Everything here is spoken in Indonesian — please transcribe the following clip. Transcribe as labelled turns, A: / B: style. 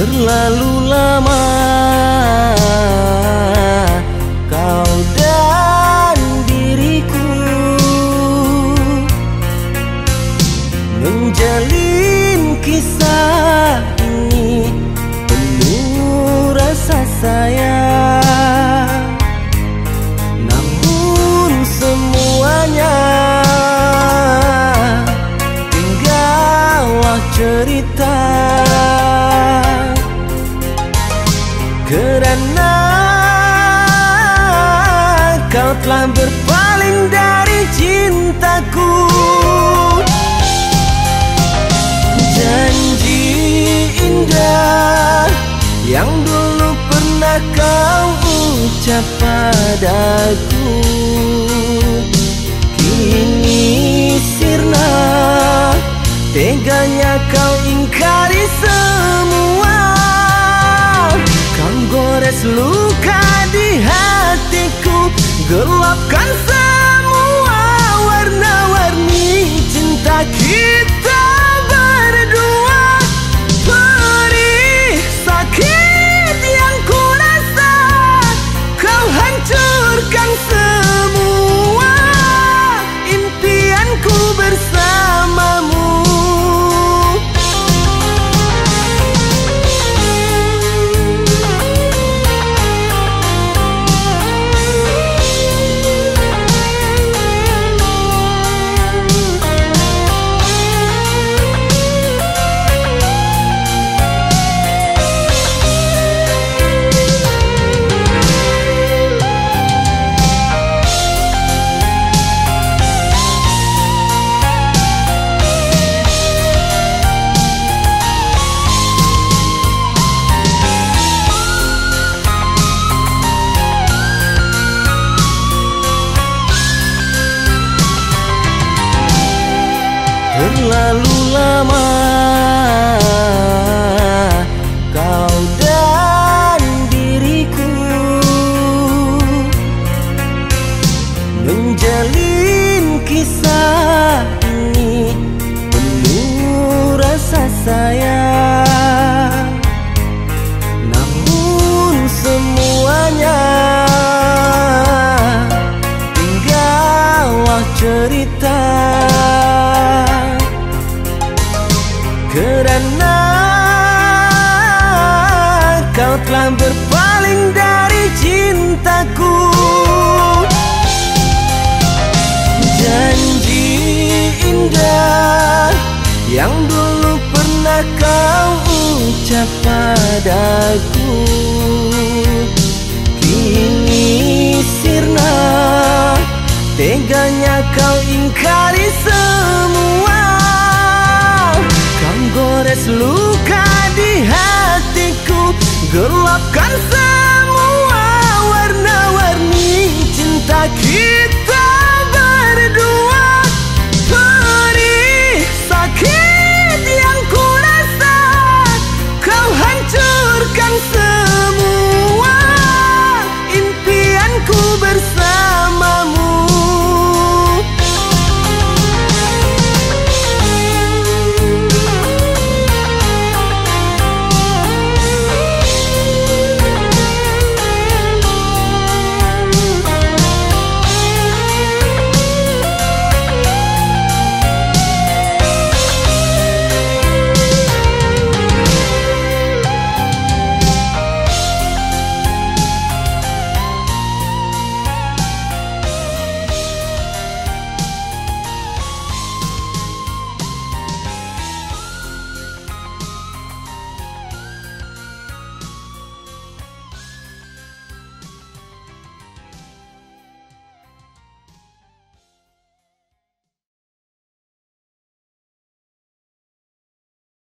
A: Terlalu lama kau dan diriku Menjalin kisah ini penuh rasa sayang. Namun semuanya tinggallah cerita Kerana kau telah berpaling dari cintaku. Janji indah yang dulu pernah kau ucap padaku luka di hatiku Gelapkan Terlalu lama. Kau dan diriku Menjalin Kerana kau telah berpaling dari cintaku. Janji indah yang dulu pernah kau ucap padaku. Kini sirna teganya kau ingkari semua luka di hatiku Gelapkan semua